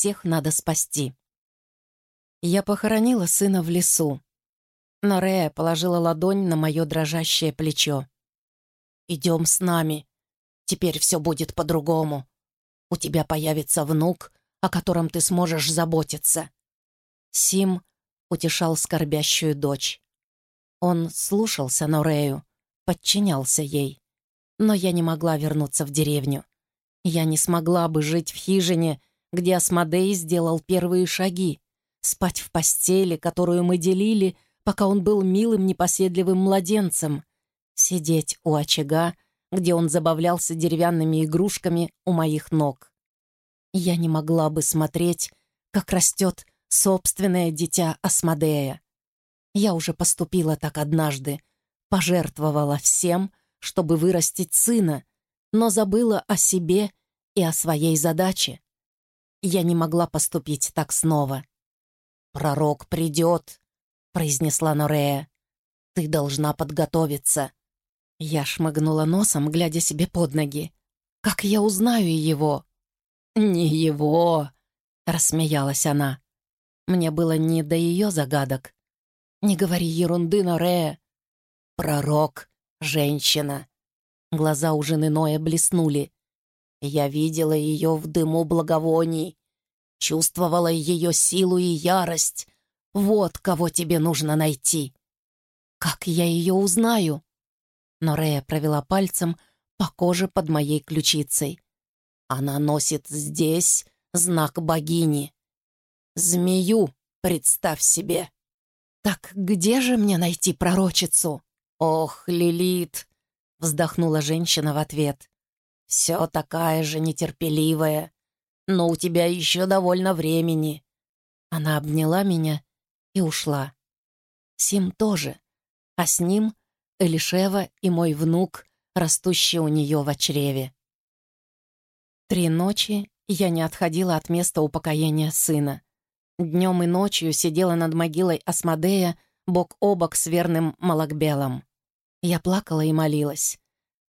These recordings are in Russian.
всех надо спасти. Я похоронила сына в лесу, но Рея положила ладонь на мое дрожащее плечо. «Идем с нами. Теперь все будет по-другому. У тебя появится внук, о котором ты сможешь заботиться». Сим утешал скорбящую дочь. Он слушался Норею, подчинялся ей. Но я не могла вернуться в деревню. Я не смогла бы жить в хижине, где Асмодей сделал первые шаги, спать в постели, которую мы делили, пока он был милым непоседливым младенцем, сидеть у очага, где он забавлялся деревянными игрушками у моих ног. Я не могла бы смотреть, как растет собственное дитя Асмодея. Я уже поступила так однажды, пожертвовала всем, чтобы вырастить сына, но забыла о себе и о своей задаче. Я не могла поступить так снова. «Пророк придет», — произнесла Норея. «Ты должна подготовиться». Я шмыгнула носом, глядя себе под ноги. «Как я узнаю его?» «Не его», — рассмеялась она. Мне было не до ее загадок. «Не говори ерунды, Норея». «Пророк, женщина». Глаза у жены Ноя блеснули. Я видела ее в дыму благовоний, чувствовала ее силу и ярость. Вот кого тебе нужно найти. Как я ее узнаю? Но Рея провела пальцем по коже под моей ключицей. Она носит здесь знак богини. Змею, представь себе. Так где же мне найти пророчицу? Ох, Лилит, вздохнула женщина в ответ. Все такая же нетерпеливая, но у тебя еще довольно времени». Она обняла меня и ушла. Сим тоже, а с ним Элишева и мой внук, растущий у нее в чреве. Три ночи я не отходила от места упокоения сына. Днем и ночью сидела над могилой Асмодея бок о бок с верным Малакбелом. Я плакала и молилась.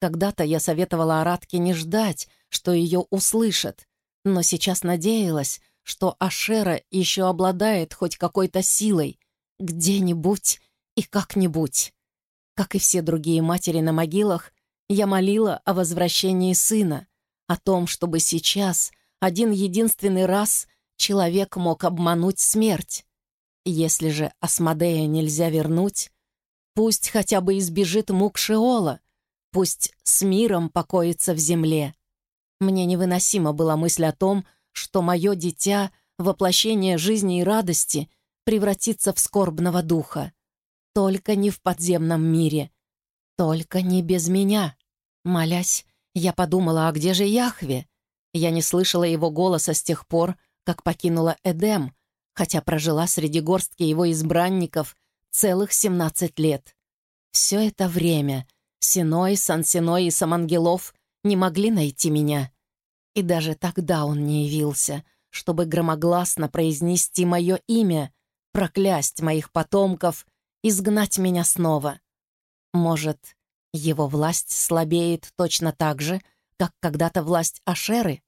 Когда-то я советовала Аратке не ждать, что ее услышат, но сейчас надеялась, что Ашера еще обладает хоть какой-то силой, где-нибудь и как-нибудь. Как и все другие матери на могилах, я молила о возвращении сына, о том, чтобы сейчас, один единственный раз, человек мог обмануть смерть. Если же Асмодея нельзя вернуть, пусть хотя бы избежит мук Шеола, Пусть с миром покоится в земле. Мне невыносима была мысль о том, что мое дитя, воплощение жизни и радости, превратится в скорбного духа. Только не в подземном мире. Только не без меня. Молясь, я подумала, а где же Яхве? Я не слышала его голоса с тех пор, как покинула Эдем, хотя прожила среди горстки его избранников целых 17 лет. Все это время — Синой, Сан-Синой и Самангелов не могли найти меня. И даже тогда он не явился, чтобы громогласно произнести мое имя, проклясть моих потомков, изгнать меня снова. Может, его власть слабеет точно так же, как когда-то власть Ашеры?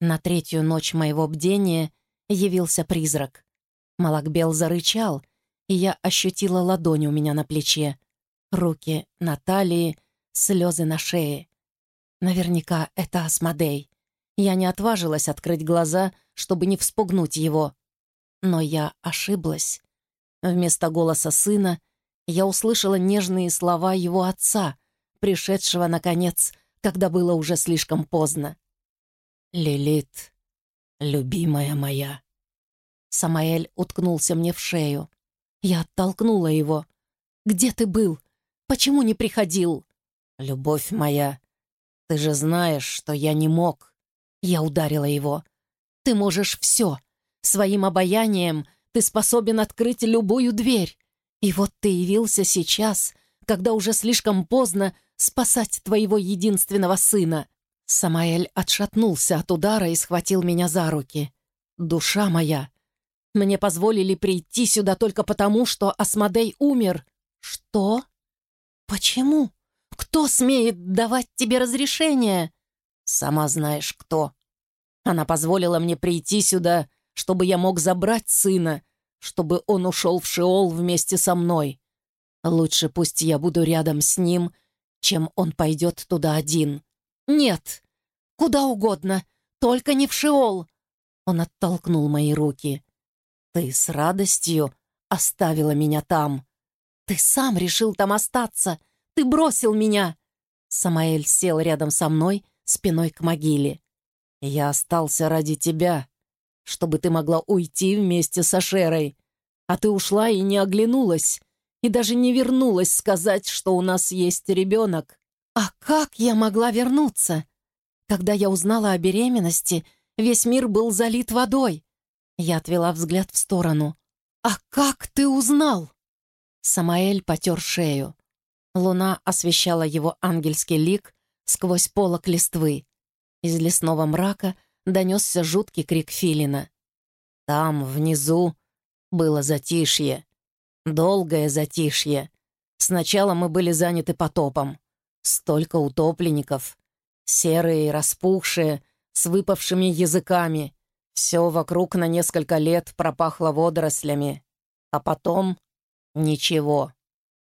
На третью ночь моего бдения явился призрак. Малакбел зарычал, и я ощутила ладонь у меня на плече. Руки на талии, слезы на шее. Наверняка это Асмодей. Я не отважилась открыть глаза, чтобы не вспугнуть его. Но я ошиблась. Вместо голоса сына я услышала нежные слова его отца, пришедшего, наконец, когда было уже слишком поздно. «Лилит, любимая моя». Самаэль уткнулся мне в шею. Я оттолкнула его. «Где ты был? Почему не приходил?» «Любовь моя, ты же знаешь, что я не мог». Я ударила его. «Ты можешь все. Своим обаянием ты способен открыть любую дверь. И вот ты явился сейчас, когда уже слишком поздно спасать твоего единственного сына». Самаэль отшатнулся от удара и схватил меня за руки. «Душа моя! Мне позволили прийти сюда только потому, что Асмодей умер». «Что?» «Почему? Кто смеет давать тебе разрешение?» «Сама знаешь, кто». Она позволила мне прийти сюда, чтобы я мог забрать сына, чтобы он ушел в Шеол вместе со мной. Лучше пусть я буду рядом с ним, чем он пойдет туда один. Нет, куда угодно, только не в Шеол. Он оттолкнул мои руки. Ты с радостью оставила меня там. Ты сам решил там остаться. Ты бросил меня. Самаэль сел рядом со мной, спиной к могиле. «Я остался ради тебя, чтобы ты могла уйти вместе с Ашерой. А ты ушла и не оглянулась, и даже не вернулась сказать, что у нас есть ребенок. А как я могла вернуться? Когда я узнала о беременности, весь мир был залит водой. Я отвела взгляд в сторону. «А как ты узнал?» Самаэль потер шею. Луна освещала его ангельский лик сквозь полок листвы. Из лесного мрака донесся жуткий крик филина. Там, внизу, было затишье. Долгое затишье. Сначала мы были заняты потопом. Столько утопленников. Серые, распухшие, с выпавшими языками. Все вокруг на несколько лет пропахло водорослями. А потом — ничего.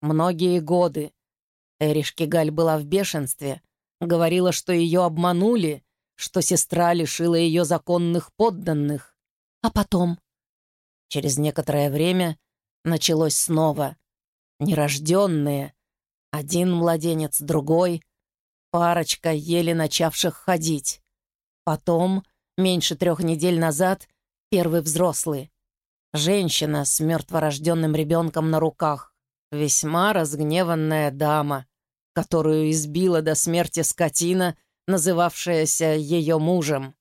Многие годы. Эришкигаль была в бешенстве. Говорила, что ее обманули, что сестра лишила ее законных подданных. А потом? Через некоторое время началось снова. Нерожденные. Один младенец, другой. Парочка, еле начавших ходить. Потом, меньше трех недель назад, первый взрослый. Женщина с мертворожденным ребенком на руках. Весьма разгневанная дама, которую избила до смерти скотина, называвшаяся ее мужем.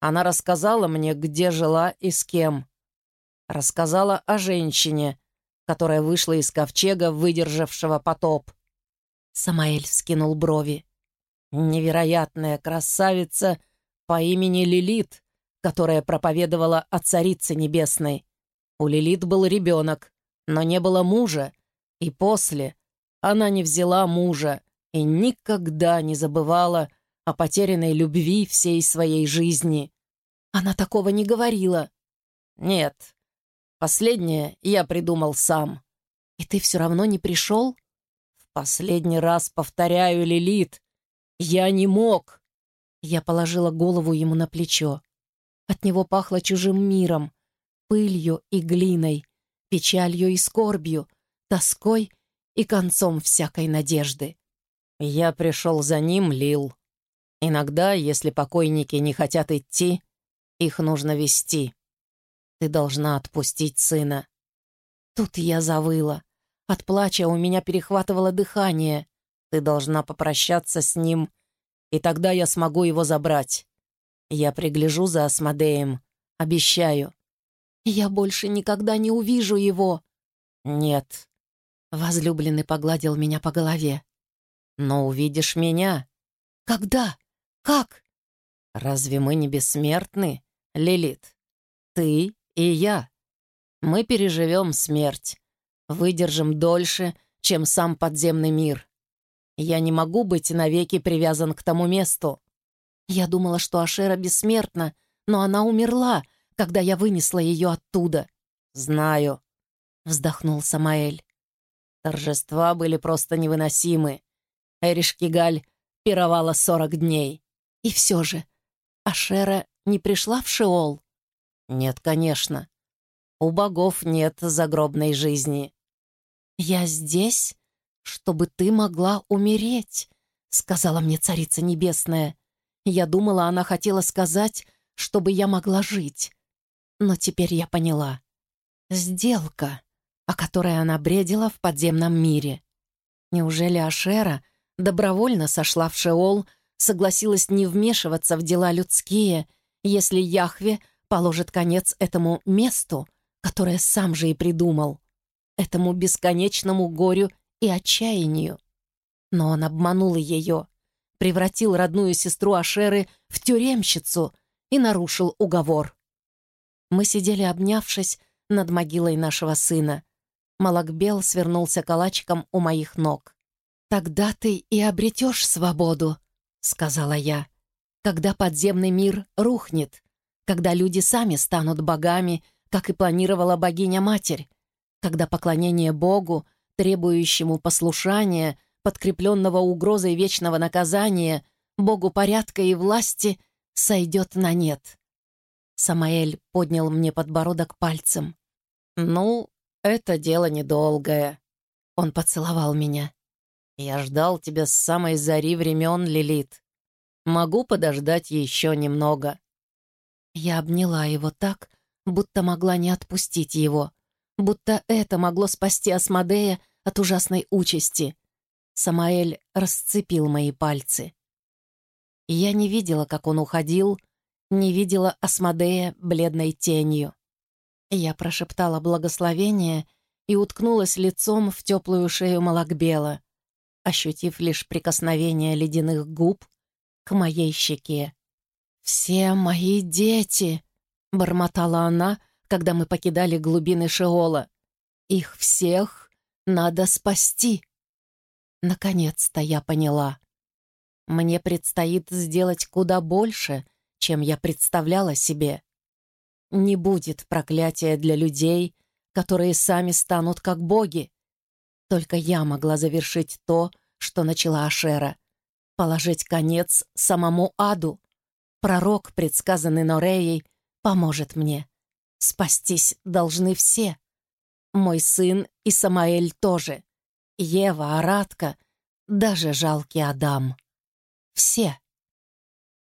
Она рассказала мне, где жила и с кем. Рассказала о женщине, которая вышла из ковчега, выдержавшего потоп. Самаэль вскинул брови. Невероятная красавица по имени Лилит, которая проповедовала о Царице Небесной. У Лилит был ребенок, но не было мужа, и после она не взяла мужа и никогда не забывала о потерянной любви всей своей жизни. Она такого не говорила. Нет, последнее я придумал сам. И ты все равно не пришел? В последний раз повторяю, Лилит, я не мог. Я положила голову ему на плечо. От него пахло чужим миром, пылью и глиной, печалью и скорбью, тоской и концом всякой надежды. Я пришел за ним, Лил. Иногда, если покойники не хотят идти, их нужно вести. Ты должна отпустить сына. Тут я завыла. От плача у меня перехватывало дыхание. Ты должна попрощаться с ним, и тогда я смогу его забрать. Я пригляжу за Асмодеем, обещаю. Я больше никогда не увижу его. Нет, Возлюбленный погладил меня по голове. «Но увидишь меня». «Когда? Как?» «Разве мы не бессмертны, Лилит? Ты и я. Мы переживем смерть, выдержим дольше, чем сам подземный мир. Я не могу быть навеки привязан к тому месту. Я думала, что Ашера бессмертна, но она умерла, когда я вынесла ее оттуда. Знаю», — вздохнул Самаэль. Торжества были просто невыносимы. Эриш Кигаль пировала сорок дней. И все же, Ашера не пришла в Шеол? Нет, конечно. У богов нет загробной жизни. «Я здесь, чтобы ты могла умереть», — сказала мне Царица Небесная. Я думала, она хотела сказать, чтобы я могла жить. Но теперь я поняла. Сделка о которой она бредила в подземном мире. Неужели Ашера добровольно сошла в Шеол, согласилась не вмешиваться в дела людские, если Яхве положит конец этому месту, которое сам же и придумал, этому бесконечному горю и отчаянию? Но он обманул ее, превратил родную сестру Ашеры в тюремщицу и нарушил уговор. Мы сидели, обнявшись, над могилой нашего сына. Малакбел свернулся калачиком у моих ног. «Тогда ты и обретешь свободу», — сказала я. когда подземный мир рухнет, когда люди сами станут богами, как и планировала богиня-матерь, когда поклонение Богу, требующему послушания, подкрепленного угрозой вечного наказания, Богу порядка и власти, сойдет на нет. Самаэль поднял мне подбородок пальцем. «Ну, это дело недолгое». Он поцеловал меня. «Я ждал тебя с самой зари времен, Лилит. Могу подождать еще немного». Я обняла его так, будто могла не отпустить его, будто это могло спасти Асмодея от ужасной участи. Самаэль расцепил мои пальцы. Я не видела, как он уходил, не видела Асмодея бледной тенью. Я прошептала благословение и уткнулась лицом в теплую шею Малакбела, ощутив лишь прикосновение ледяных губ к моей щеке. «Все мои дети!» — бормотала она, когда мы покидали глубины Шеола. «Их всех надо спасти!» Наконец-то я поняла. Мне предстоит сделать куда больше, чем я представляла себе. Не будет проклятия для людей, которые сами станут как боги. Только я могла завершить то, что начала Ашера. Положить конец самому аду. Пророк, предсказанный Нореей, поможет мне. Спастись должны все. Мой сын и Самаэль тоже. Ева, Аратка, даже жалкий Адам. Все.